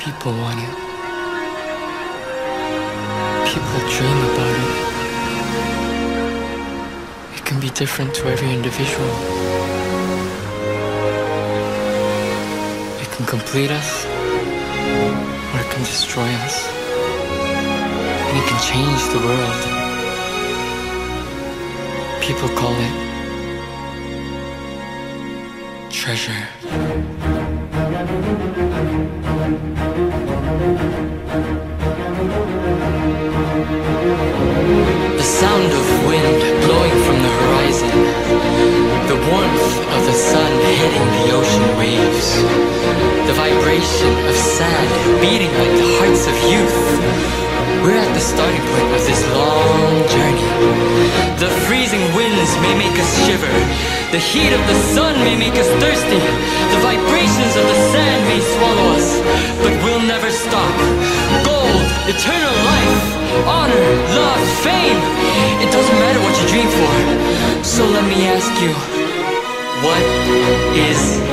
People want it. People dream about it. It can be different to every individual. It can complete us, or it can destroy us. And it can change the world. People call it treasure. The sound of wind blowing from the horizon. The warmth of the sun hitting the ocean waves. The vibration of sand beating like the hearts of youth. We're at the starting point of this long journey. The freezing winds may make us shiver. The heat of the sun may make us thirsty. The vibrations of the may swallow us. But we'll never stop. Gold, eternal life, honor, love, fame. It doesn't matter what you dream for. So let me ask you, what is